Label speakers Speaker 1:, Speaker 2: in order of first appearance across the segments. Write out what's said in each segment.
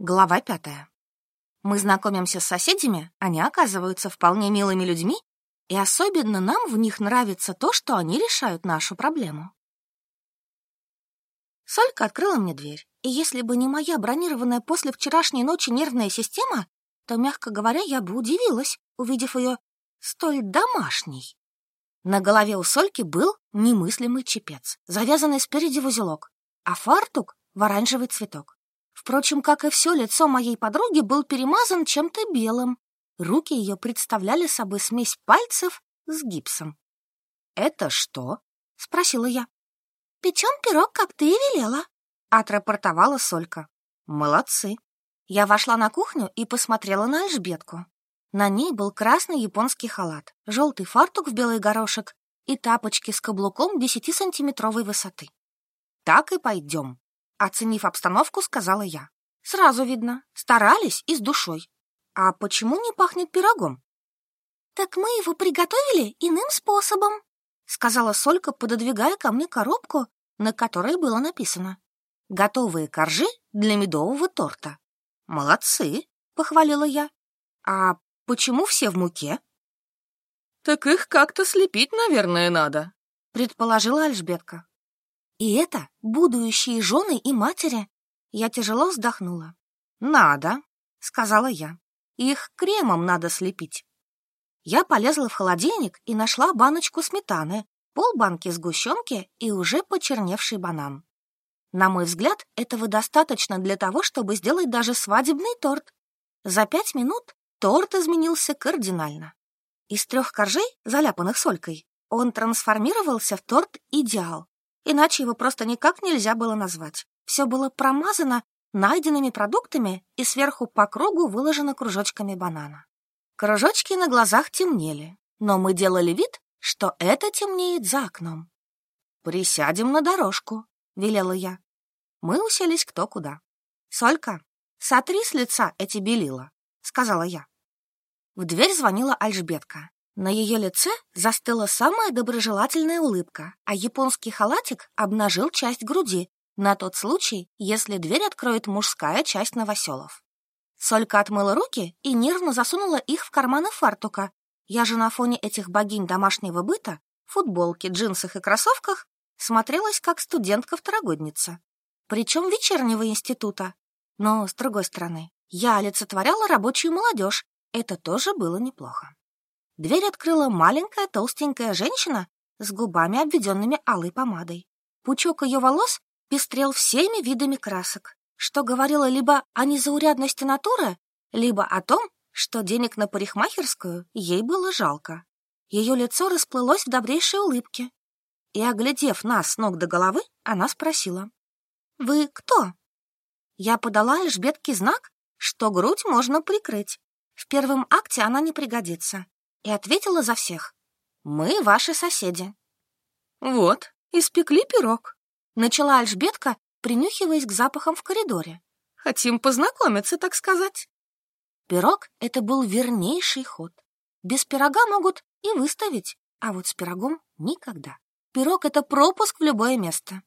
Speaker 1: Глава пятая. Мы знакомимся с соседями, они оказываются вполне милыми людьми, и особенно нам в них нравится то, что они решают нашу проблему. Солька открыла мне дверь, и если бы не моя бронированная после вчерашней ночи нервная система, то, мягко говоря, я бы удивилась, увидев ее столь домашней. На голове у Сольки был немыслимый чепец, завязанный спереди в узелок, а фартук — в оранжевый цветок. Впрочем, как и все, лицо моей подруги был перемазан чем-то белым. Руки ее представляли собой смесь пальцев с гипсом. «Это что?» — спросила я. «Печем пирог, как ты и велела», — отрапортовала Солька. «Молодцы». Я вошла на кухню и посмотрела на Альжбетку. На ней был красный японский халат, желтый фартук в белый горошек и тапочки с каблуком десятисантиметровой высоты. «Так и пойдем», Оценив обстановку, сказала я. Сразу видно, старались и с душой. А почему не пахнет пирогом? Так мы его приготовили иным способом, сказала Солька, пододвигая ко мне коробку, на которой было написано «Готовые коржи для медового торта». «Молодцы!» — похвалила я. «А почему все в муке?»
Speaker 2: «Так их как-то слепить, наверное, надо», —
Speaker 1: предположила Альжбетка. И это будущие жены и матери. Я тяжело вздохнула. «Надо», — сказала я. «Их кремом надо слепить». Я полезла в холодильник и нашла баночку сметаны, полбанки сгущенки и уже почерневший банан. На мой взгляд, этого достаточно для того, чтобы сделать даже свадебный торт. За пять минут торт изменился кардинально. Из трех коржей, заляпанных солькой, он трансформировался в торт «Идеал», Иначе его просто никак нельзя было назвать. Все было промазано найденными продуктами и сверху по кругу выложено кружочками банана. Кружочки на глазах темнели, но мы делали вид, что это темнеет за окном. «Присядем на дорожку», — велела я. Мы уселись кто куда. «Солька, сотри с лица эти белила», — сказала я. В дверь звонила Альжбетка. На ее лице застыла самая доброжелательная улыбка, а японский халатик обнажил часть груди на тот случай, если дверь откроет мужская часть новоселов. Солька отмыла руки и нервно засунула их в карманы фартука. Я же на фоне этих богинь домашнего быта, футболке, джинсах и кроссовках смотрелась как студентка-второгодница. Причем вечернего института. Но, с другой стороны, я олицетворяла рабочую молодежь. Это тоже было неплохо. Дверь открыла маленькая толстенькая женщина с губами, обведенными алой помадой. Пучок ее волос пестрел всеми видами красок, что говорило либо о незаурядности натуры, либо о том, что денег на парикмахерскую ей было жалко. Ее лицо расплылось в добрейшей улыбке. И, оглядев нас с ног до головы, она спросила. «Вы кто?» Я подала Эльжбетке знак, что грудь можно прикрыть. В первом акте она не пригодится и ответила за всех. «Мы ваши соседи».
Speaker 2: «Вот, испекли пирог», —
Speaker 1: начала Альжбетка, принюхиваясь к запахам в коридоре.
Speaker 2: «Хотим познакомиться, так сказать».
Speaker 1: Пирог — это был вернейший ход. Без пирога могут и выставить, а вот с пирогом никогда. Пирог — это пропуск в любое место.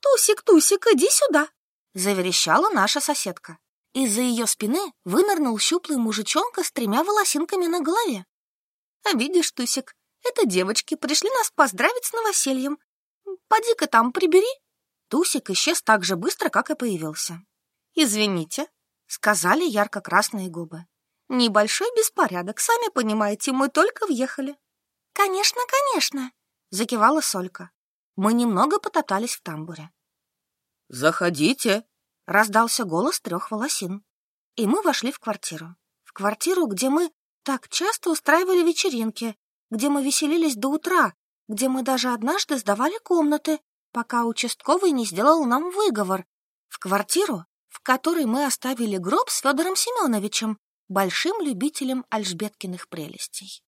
Speaker 2: «Тусик, Тусик, иди сюда!»
Speaker 1: — заверещала наша соседка. Из-за ее спины вынырнул щуплый мужичонка с тремя волосинками на голове. А видишь, Тусик, это девочки пришли нас поздравить с новосельем. Поди-ка там прибери. Тусик исчез так же быстро, как и появился. Извините, сказали ярко-красные губы. Небольшой беспорядок, сами понимаете, мы только въехали. Конечно, конечно, закивала Солька. Мы немного потоптались в тамбуре.
Speaker 2: Заходите,
Speaker 1: раздался голос трех волосин. И мы вошли в квартиру. В квартиру, где мы так часто устраивали вечеринки, где мы веселились до утра, где мы даже однажды сдавали комнаты, пока участковый не сделал нам выговор, в квартиру, в которой мы оставили гроб с Федором Семеновичем, большим любителем Альжбеткиных прелестей.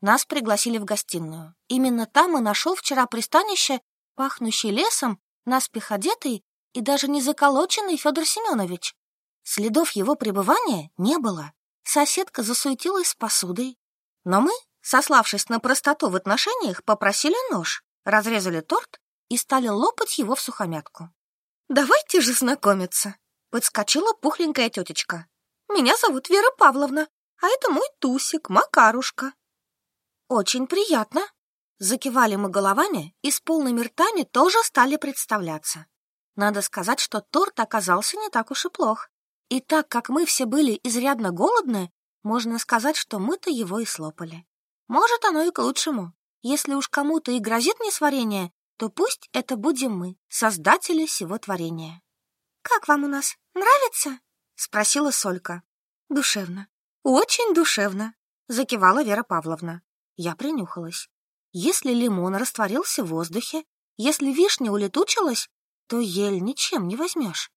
Speaker 1: Нас пригласили в гостиную. Именно там и нашел вчера пристанище, пахнущий лесом, наспех одетый и даже не заколоченный Федор Семенович. Следов его пребывания не было. Соседка засуетилась с посудой. Но мы, сославшись на простоту в отношениях, попросили нож, разрезали торт и стали лопать его в сухомятку. «Давайте же знакомиться!» Подскочила пухленькая тетечка. Меня зовут Вера Павловна, а это мой Тусик, Макарушка. Очень приятно. Закивали мы головами и с полными ртами тоже стали представляться. Надо сказать, что торт оказался не так уж и плох. И так как мы все были изрядно голодны, можно сказать, что мы-то его и слопали. Может, оно и к лучшему. Если уж кому-то и грозит несварение, то пусть это будем мы, создатели всего творения. «Как вам у нас? Нравится?» — спросила Солька. «Душевно. Очень душевно», — закивала Вера Павловна. Я принюхалась. Если лимон растворился в воздухе, если вишня улетучилась, то ель ничем не возьмешь.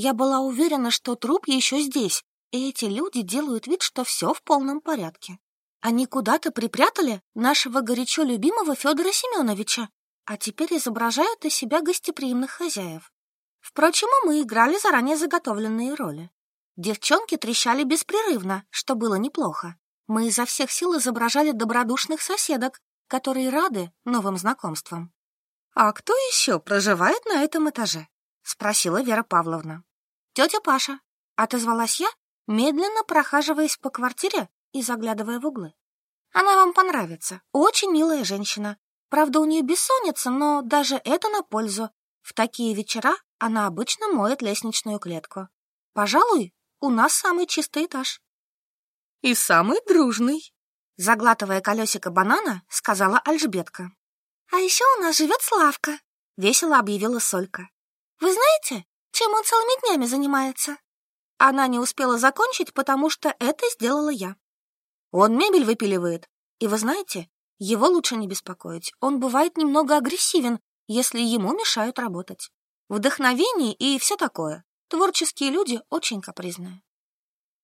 Speaker 1: Я была уверена, что труп еще здесь, и эти люди делают вид, что все в полном порядке. Они куда-то припрятали нашего горячо любимого Федора Семеновича, а теперь изображают из себя гостеприимных хозяев. Впрочем, мы играли заранее заготовленные роли. Девчонки трещали беспрерывно, что было неплохо. Мы изо всех сил изображали добродушных соседок, которые рады новым знакомствам. «А кто еще проживает на этом этаже?» — спросила Вера Павловна. «Тетя Паша», — отозвалась я, медленно прохаживаясь по квартире и заглядывая в углы. «Она вам понравится. Очень милая женщина. Правда, у нее бессонница, но даже это на пользу. В такие вечера она обычно моет лестничную клетку. Пожалуй, у нас самый чистый этаж».
Speaker 2: «И самый дружный», —
Speaker 1: заглатывая колесико банана, сказала Альжбетка. «А еще у нас живет Славка», — весело объявила Солька. «Вы знаете, чем он целыми днями занимается?» Она не успела закончить, потому что это сделала я. Он мебель выпиливает. И вы знаете, его лучше не беспокоить. Он бывает немного агрессивен, если ему мешают работать. Вдохновение и все такое. Творческие люди очень капризные.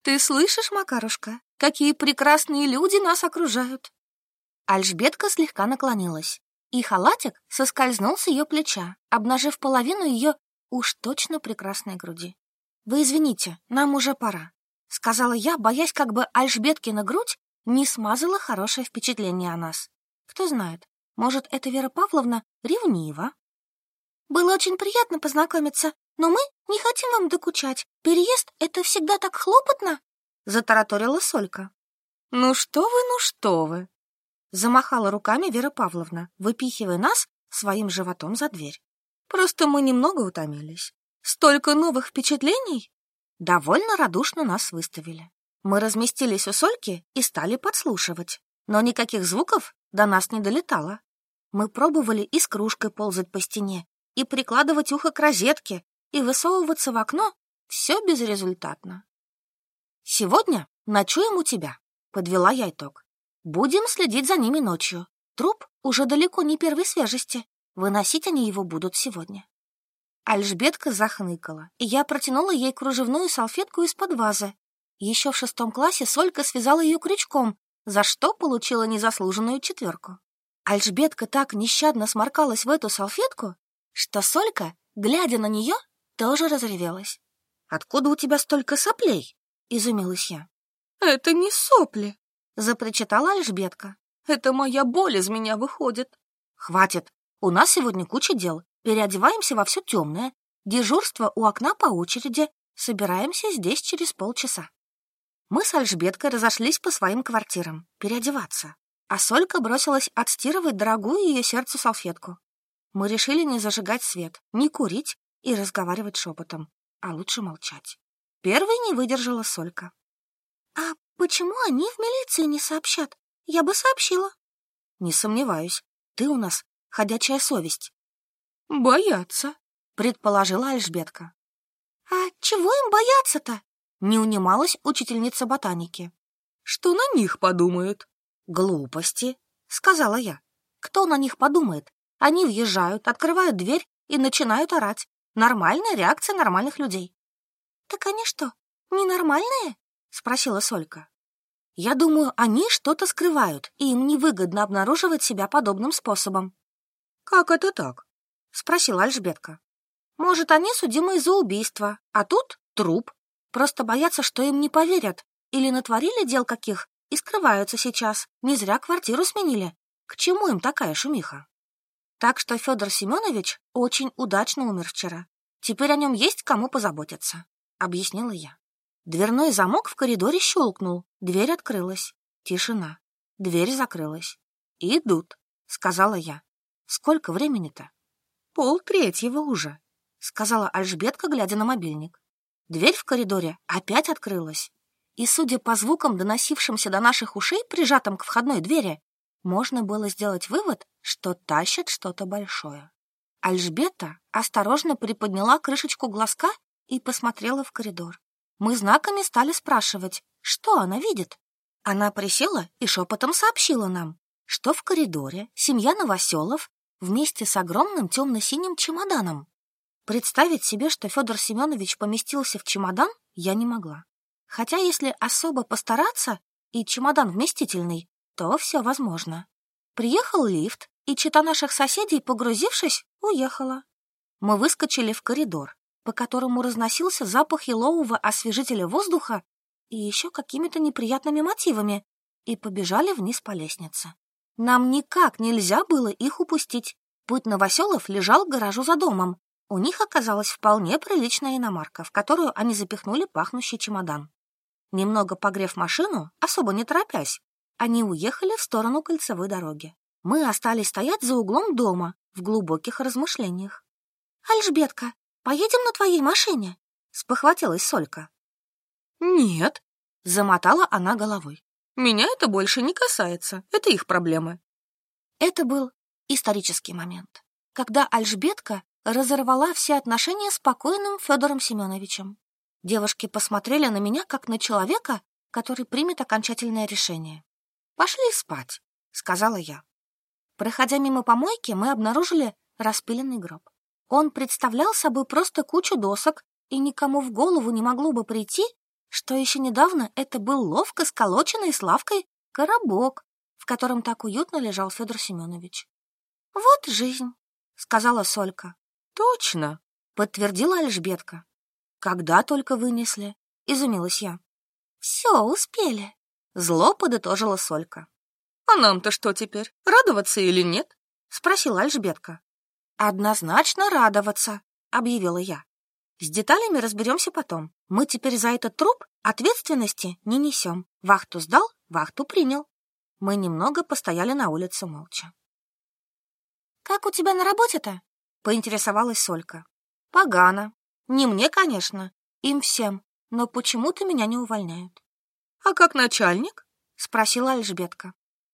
Speaker 1: Ты слышишь, Макарушка, какие прекрасные люди нас окружают? Альжбетка слегка наклонилась, и халатик соскользнул с ее плеча, обнажив половину ее уж точно прекрасной груди. «Вы извините, нам уже пора», — сказала я, боясь, как бы Альжбеткина грудь не смазала хорошее впечатление о нас. Кто знает, может, эта Вера Павловна ревнива? Было очень приятно познакомиться, но мы не хотим вам докучать. Переезд — это всегда так хлопотно, — затараторила Солька.
Speaker 2: Ну что вы, ну что вы, —
Speaker 1: замахала руками Вера Павловна, выпихивая нас своим животом за дверь. Просто мы немного утомились. Столько новых впечатлений? Довольно радушно нас выставили. Мы разместились у Сольки и стали подслушивать, но никаких звуков до нас не долетало. Мы пробовали и с кружкой ползать по стене, и прикладывать ухо к розетке, и высовываться в окно — все безрезультатно. «Сегодня ночуем у тебя», — подвела я итог. «Будем следить за ними ночью. Труп уже далеко не первой свежести. Выносить они его будут сегодня». Альжбетка захныкала, и я протянула ей кружевную салфетку из-под вазы. Еще в шестом классе Солька связала ее крючком, за что получила незаслуженную четверку. Альжбетка так нещадно сморкалась в эту салфетку, что Солька, глядя на нее, тоже разревелась. «Откуда у тебя столько соплей?» — изумилась я.
Speaker 2: «Это не сопли», —
Speaker 1: запричитала Альжбетка.
Speaker 2: «Это моя боль из меня выходит».
Speaker 1: «Хватит, у нас сегодня куча дел, Переодеваемся во все темное, дежурство у окна по очереди, собираемся здесь через полчаса. Мы с Альжбеткой разошлись по своим квартирам, переодеваться, а Солька бросилась отстирывать дорогую ее сердцу салфетку. Мы решили не зажигать свет, не курить и разговаривать шепотом, а лучше молчать. Первой не выдержала Солька. «А почему они в милицию не сообщат? Я бы сообщила». «Не сомневаюсь, ты у нас ходячая совесть.
Speaker 2: «Боятся», —
Speaker 1: предположила Альжбетка. «А чего им бояться-то?» — не унималась учительница ботаники.
Speaker 2: «Что на них подумают?»
Speaker 1: «Глупости», — сказала я. «Кто на них подумает? Они въезжают, открывают дверь и начинают орать. Нормальная реакция нормальных людей». «Так они что, ненормальные?» — спросила Солька. «Я думаю, они что-то скрывают, и им невыгодно обнаруживать себя подобным способом».
Speaker 2: «Как это так?»
Speaker 1: — спросила Альжбетка. «Может, они судимы за убийство, а тут труп. Просто боятся, что им не поверят. Или натворили дел каких и скрываются сейчас. Не зря квартиру сменили. К чему им такая шумиха?» Так что Федор Семенович очень удачно умер вчера. Теперь о нем есть кому позаботиться. — объяснила я. Дверной замок в коридоре щелкнул, дверь открылась. Тишина. Дверь закрылась. «Идут», — сказала я. «Сколько времени-то?» «Пол третьего уже», — сказала Альжбетка, глядя на мобильник. Дверь в коридоре опять открылась. И, судя по звукам, доносившимся до наших ушей, прижатым к входной двери, можно было сделать вывод, что тащат что-то большое. Альжбета осторожно приподняла крышечку глазка и посмотрела в коридор. Мы знаками стали спрашивать, что она видит. Она присела и шепотом сообщила нам, что в коридоре семья Новоселов вместе с огромным темно-синим чемоданом. Представить себе, что Федор Семенович поместился в чемодан, я не могла. Хотя если особо постараться, и чемодан вместительный, то все возможно. Приехал лифт, и чита наших соседей, погрузившись, уехала. Мы выскочили в коридор, по которому разносился запах елового освежителя воздуха и еще какими-то неприятными мотивами, и побежали вниз по лестнице. Нам никак нельзя было их упустить. Путь Новоселов лежал к гаражу за домом. У них оказалась вполне приличная иномарка, в которую они запихнули пахнущий чемодан. Немного погрев машину, особо не торопясь, они уехали в сторону кольцевой дороги. Мы остались стоять за углом дома в глубоких размышлениях. «Альжбетка, поедем на твоей машине?» — спохватилась Солька.
Speaker 2: «Нет», — замотала она головой. «Меня это больше не касается. Это их проблемы».
Speaker 1: Это был исторический момент, когда Альжбетка разорвала все отношения с покойным Федором Семеновичем. Девушки посмотрели на меня, как на человека, который примет окончательное решение. «Пошли спать», — сказала я. Проходя мимо помойки, мы обнаружили распыленный гроб. Он представлял собой просто кучу досок, и никому в голову не могло бы прийти, что еще недавно это был ловко сколоченный Славкой коробок, в котором так уютно лежал Федор Семенович. «Вот жизнь», — сказала Солька.
Speaker 2: «Точно», —
Speaker 1: подтвердила Альжбетка. «Когда только вынесли?» — изумилась я. «Все, успели», — зло подытожила Солька.
Speaker 2: «А нам-то что теперь, радоваться или нет?»
Speaker 1: — спросила Альжбетка. «Однозначно радоваться», — объявила я. «С деталями разберемся потом. Мы теперь за этот труп ответственности не несем. Вахту сдал, вахту принял». Мы немного постояли на улице молча. «Как у тебя на работе-то?» — поинтересовалась Солька. «Погано. Не мне, конечно, им всем, но почему-то меня не увольняют.
Speaker 2: А как начальник?
Speaker 1: Спросила Альжбетка.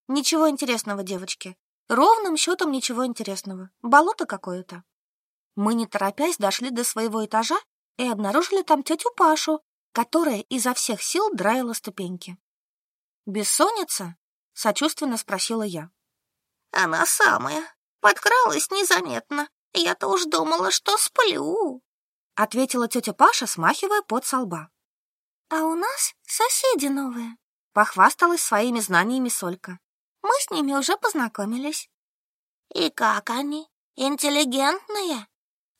Speaker 1: Ничего интересного, девочки. Ровным счетом ничего интересного. Болото какое-то. Мы, не торопясь, дошли до своего этажа и обнаружили там тетю Пашу, которая изо всех сил драила ступеньки. «Бессонница?» — сочувственно спросила я.
Speaker 3: «Она самая. Подкралась незаметно. Я-то уж думала, что сплю»
Speaker 1: ответила тетя Паша, смахивая пот со лба.
Speaker 3: А у нас соседи новые,
Speaker 1: похвасталась своими знаниями Солька.
Speaker 3: Мы с ними уже познакомились. И как они? Интеллигентные?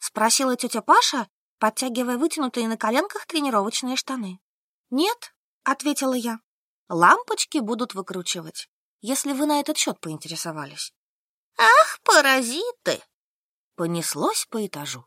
Speaker 1: Спросила тетя Паша, подтягивая вытянутые на коленках тренировочные штаны. Нет, ответила я. Лампочки будут выкручивать, если вы на этот счет поинтересовались.
Speaker 3: Ах, паразиты!
Speaker 1: Понеслось по этажу.